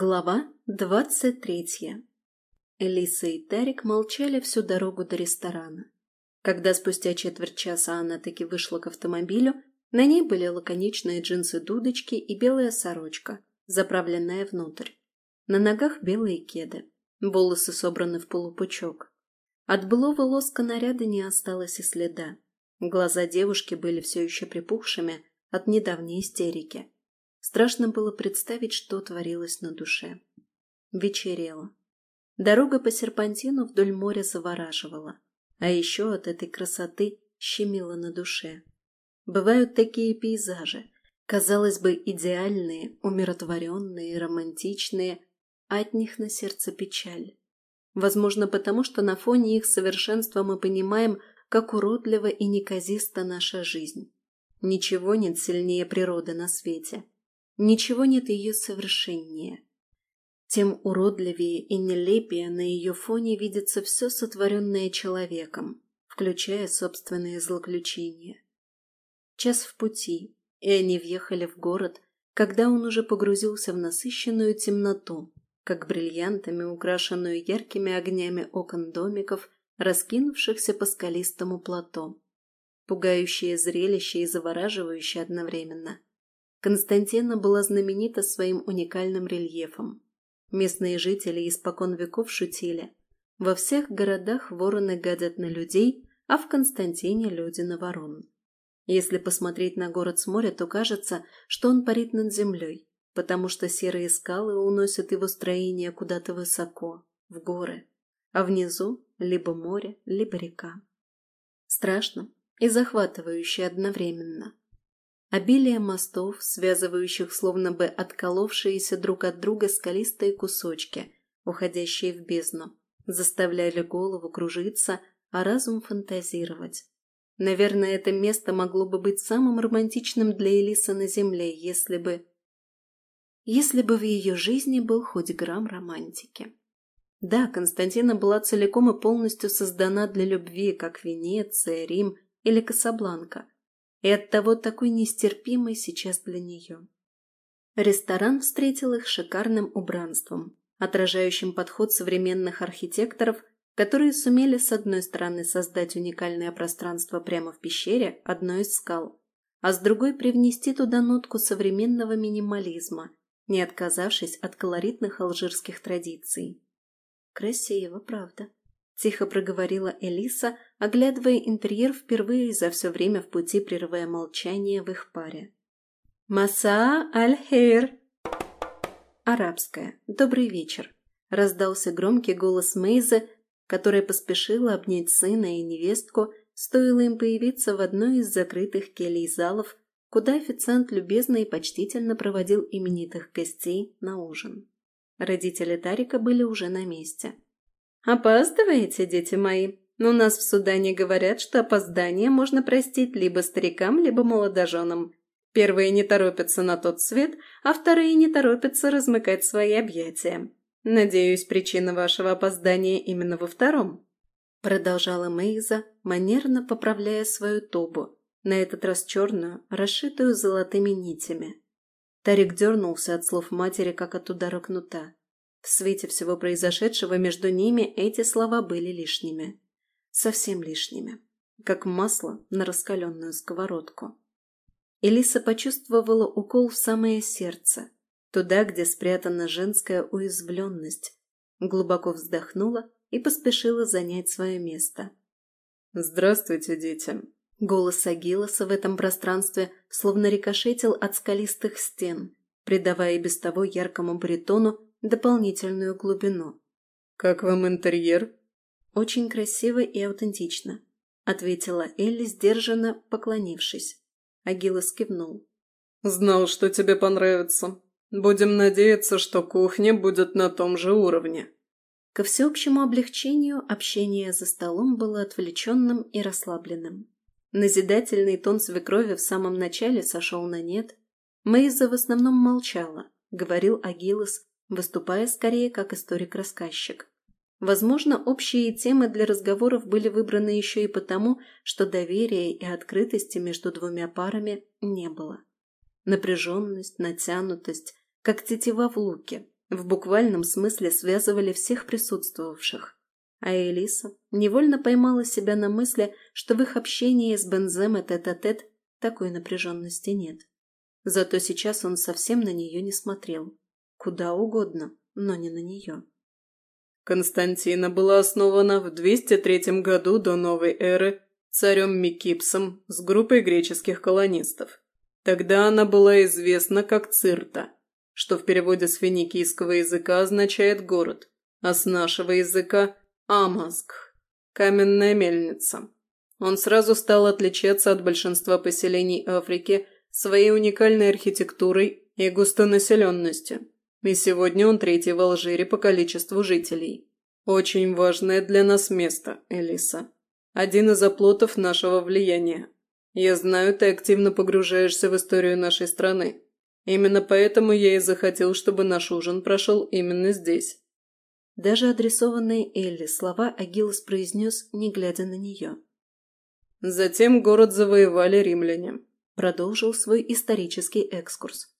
Глава двадцать третья. Элиса и Тарик молчали всю дорогу до ресторана. Когда спустя четверть часа она таки вышла к автомобилю, на ней были лаконичные джинсы-дудочки и белая сорочка, заправленная внутрь. На ногах белые кеды, волосы собраны в полупучок. От былого лоска наряда не осталось и следа. Глаза девушки были все еще припухшими от недавней истерики. Страшно было представить, что творилось на душе. Вечерело. Дорога по серпантину вдоль моря завораживала, а еще от этой красоты щемило на душе. Бывают такие пейзажи, казалось бы, идеальные, умиротворенные, романтичные, а от них на сердце печаль. Возможно, потому что на фоне их совершенства мы понимаем, как уродлива и неказиста наша жизнь. Ничего нет сильнее природы на свете – Ничего нет ее совершеннее. Тем уродливее и нелепее на ее фоне видится все сотворенное человеком, включая собственные злоключения. Час в пути, и они въехали в город, когда он уже погрузился в насыщенную темноту, как бриллиантами, украшенную яркими огнями окон домиков, раскинувшихся по скалистому плато. Пугающее зрелище и завораживающее одновременно – Константина была знаменита своим уникальным рельефом. Местные жители испокон веков шутили. Во всех городах вороны гадят на людей, а в Константине люди на ворон. Если посмотреть на город с моря, то кажется, что он парит над землей, потому что серые скалы уносят его строение куда-то высоко, в горы, а внизу либо море, либо река. Страшно и захватывающе одновременно. Обилие мостов, связывающих словно бы отколовшиеся друг от друга скалистые кусочки, уходящие в бездну, заставляли голову кружиться, а разум фантазировать. Наверное, это место могло бы быть самым романтичным для Элисы на земле, если бы... Если бы в ее жизни был хоть грамм романтики. Да, Константина была целиком и полностью создана для любви, как Венеция, Рим или Касабланка – и оттого такой нестерпимой сейчас для нее. Ресторан встретил их шикарным убранством, отражающим подход современных архитекторов, которые сумели с одной стороны создать уникальное пространство прямо в пещере одной из скал, а с другой привнести туда нотку современного минимализма, не отказавшись от колоритных алжирских традиций. Красиво, правда. Тихо проговорила Элиса, оглядывая интерьер впервые за все время в пути, прерывая молчание в их паре. «Маса аль-хейр!» Арабская. «Добрый вечер!» Раздался громкий голос Мейзы, которая поспешила обнять сына и невестку, стоило им появиться в одной из закрытых келей залов, куда официант любезно и почтительно проводил именитых гостей на ужин. Родители Тарика были уже на месте. «Опаздываете, дети мои? У нас в Судане говорят, что опоздание можно простить либо старикам, либо молодоженам. Первые не торопятся на тот свет, а вторые не торопятся размыкать свои объятия. Надеюсь, причина вашего опоздания именно во втором». Продолжала Мейза, манерно поправляя свою тобу, на этот раз черную, расшитую золотыми нитями. Тарик дернулся от слов матери, как от удара кнута. В свете всего произошедшего между ними эти слова были лишними. Совсем лишними. Как масло на раскаленную сковородку. Элиса почувствовала укол в самое сердце, туда, где спрятана женская уязвленность. Глубоко вздохнула и поспешила занять свое место. «Здравствуйте, дети!» Голос Агилоса в этом пространстве словно рикошетил от скалистых стен, придавая без того яркому баритону дополнительную глубину. «Как вам интерьер?» «Очень красиво и аутентично», — ответила Элли, сдержанно поклонившись. Агилос кивнул. «Знал, что тебе понравится. Будем надеяться, что кухня будет на том же уровне». Ко всеобщему облегчению общение за столом было отвлеченным и расслабленным. Назидательный тон свекрови в самом начале сошел на нет. Мейза в основном молчала, говорил Агилос, выступая скорее как историк-рассказчик. Возможно, общие темы для разговоров были выбраны еще и потому, что доверия и открытости между двумя парами не было. Напряженность, натянутость, как тетива в луке, в буквальном смысле связывали всех присутствовавших. А Элиса невольно поймала себя на мысли, что в их общении с Бензем тет-а-тет такой напряженности нет. Зато сейчас он совсем на нее не смотрел. Куда угодно, но не на нее. Константина была основана в 203 году до новой эры царем Микипсом с группой греческих колонистов. Тогда она была известна как Цирта, что в переводе с финикийского языка означает «город», а с нашего языка – «Амазг» – «каменная мельница». Он сразу стал отличаться от большинства поселений Африки своей уникальной архитектурой и густонаселенностью и сегодня он третий в Алжире по количеству жителей. Очень важное для нас место, Элиса. Один из оплотов нашего влияния. Я знаю, ты активно погружаешься в историю нашей страны. Именно поэтому я и захотел, чтобы наш ужин прошел именно здесь». Даже адресованные Элли слова Агилос произнес, не глядя на нее. Затем город завоевали римляне. Продолжил свой исторический экскурс.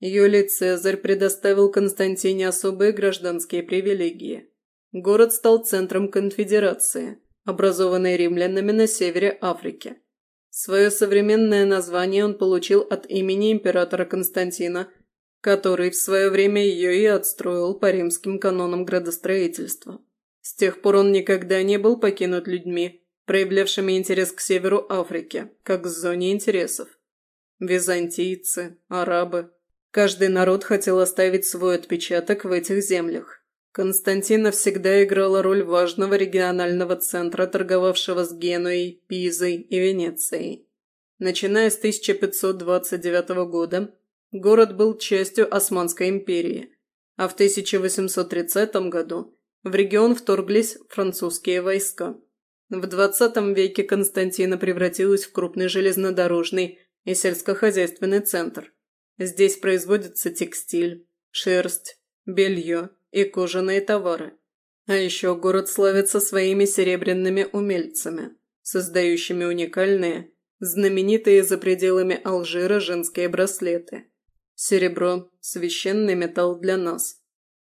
Юлий Цезарь предоставил Константине особые гражданские привилегии. Город стал центром конфедерации, образованной римлянами на севере Африки. Свое современное название он получил от имени императора Константина, который в свое время ее и отстроил по римским канонам градостроительства. С тех пор он никогда не был покинут людьми, проявлявшими интерес к северу Африки, как к зоне интересов. Византийцы, арабы, Каждый народ хотел оставить свой отпечаток в этих землях. Константина всегда играла роль важного регионального центра, торговавшего с Генуей, Пизой и Венецией. Начиная с 1529 года, город был частью Османской империи, а в 1830 году в регион вторглись французские войска. В 20 веке Константина превратилась в крупный железнодорожный и сельскохозяйственный центр – Здесь производится текстиль, шерсть, белье и кожаные товары. А еще город славится своими серебряными умельцами, создающими уникальные, знаменитые за пределами Алжира женские браслеты. Серебро – священный металл для нас.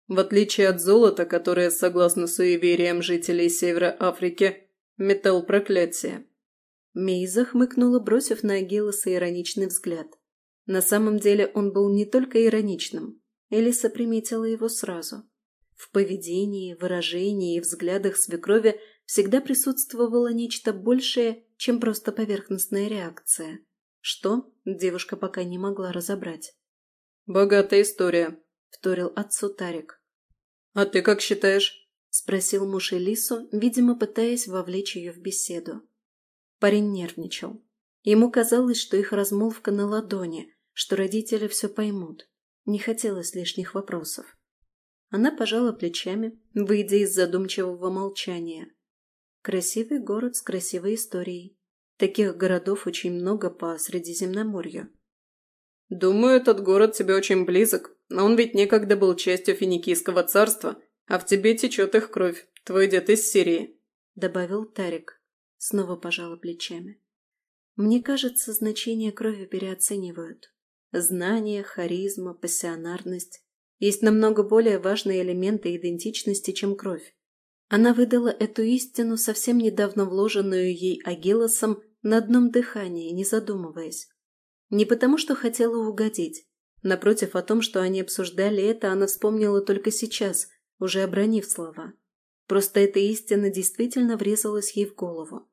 В отличие от золота, которое, согласно суевериям жителей Севера Африки, металл проклятия. Мейза хмыкнула, бросив на Агилоса ироничный взгляд – на самом деле он был не только ироничным. Элиса приметила его сразу. В поведении, выражении и взглядах свекрови всегда присутствовало нечто большее, чем просто поверхностная реакция. Что, девушка пока не могла разобрать. «Богатая история», — вторил отцу Тарик. «А ты как считаешь?» — спросил муж Элису, видимо, пытаясь вовлечь ее в беседу. Парень нервничал. Ему казалось, что их размолвка на ладони, что родители все поймут. Не хотелось лишних вопросов. Она пожала плечами, выйдя из задумчивого молчания. Красивый город с красивой историей. Таких городов очень много по Средиземноморью. «Думаю, этот город тебе очень близок, но он ведь некогда был частью Финикийского царства, а в тебе течет их кровь, твой дед из Сирии», — добавил Тарик. Снова пожала плечами. «Мне кажется, значение крови переоценивают. Знание, харизма, пассионарность есть намного более важные элементы идентичности, чем кровь. Она выдала эту истину, совсем недавно вложенную ей Агилосом, на одном дыхании, не задумываясь. Не потому, что хотела угодить. Напротив, о том, что они обсуждали это, она вспомнила только сейчас, уже обронив слова. Просто эта истина действительно врезалась ей в голову.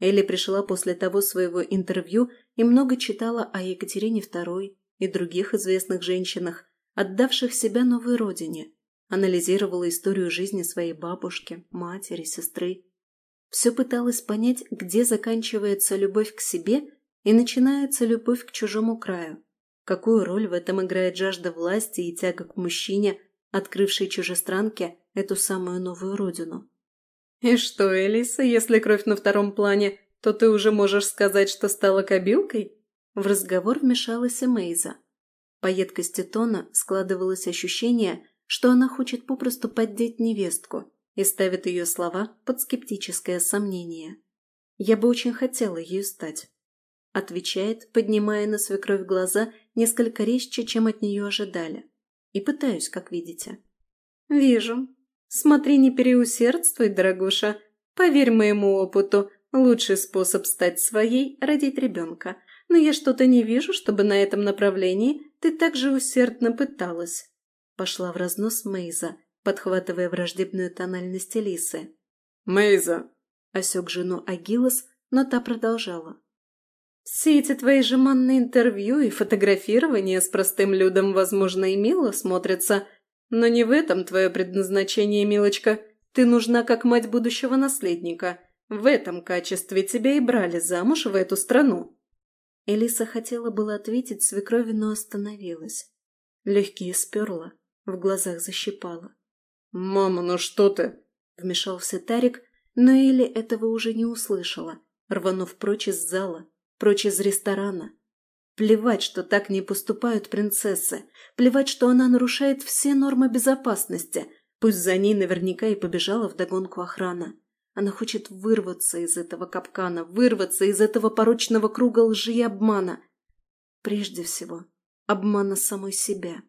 Элли пришла после того своего интервью и много читала о Екатерине II, и других известных женщинах, отдавших себя новой родине, анализировала историю жизни своей бабушки, матери, сестры. Все пыталась понять, где заканчивается любовь к себе и начинается любовь к чужому краю. Какую роль в этом играет жажда власти и тяга к мужчине, открывшей чужестранке эту самую новую родину. «И что, Элиса, если кровь на втором плане, то ты уже можешь сказать, что стала кобилкой?» В разговор вмешалась и Мейза. По едкости тона складывалось ощущение, что она хочет попросту поддеть невестку и ставит ее слова под скептическое сомнение. «Я бы очень хотела ею стать», — отвечает, поднимая на свекровь глаза несколько резче, чем от нее ожидали. И пытаюсь, как видите. Вижу. Смотри, не переусердствуй, дорогуша. Поверь моему опыту, лучший способ стать своей – родить ребенка. Но я что-то не вижу, чтобы на этом направлении ты так же усердно пыталась. Пошла в разнос Мейза, подхватывая враждебную тональность Элисы. «Мейза!» – осек жену Агилос, но та продолжала. «Все эти твои жеманные интервью и фотографирование с простым людом, возможно, и мило смотрятся, но не в этом твое предназначение, милочка. Ты нужна как мать будущего наследника. В этом качестве тебя и брали замуж в эту страну». Элиса хотела было ответить свекрови, но остановилась. Легкие сперла, в глазах защипала. «Мама, ну что ты?» – вмешался Тарик, но Эли этого уже не услышала, рванув прочь из зала, прочь из ресторана. Плевать, что так не поступают принцессы, плевать, что она нарушает все нормы безопасности, пусть за ней наверняка и побежала вдогонку охрана. Она хочет вырваться из этого капкана, вырваться из этого порочного круга лжи и обмана. Прежде всего, обмана самой себя.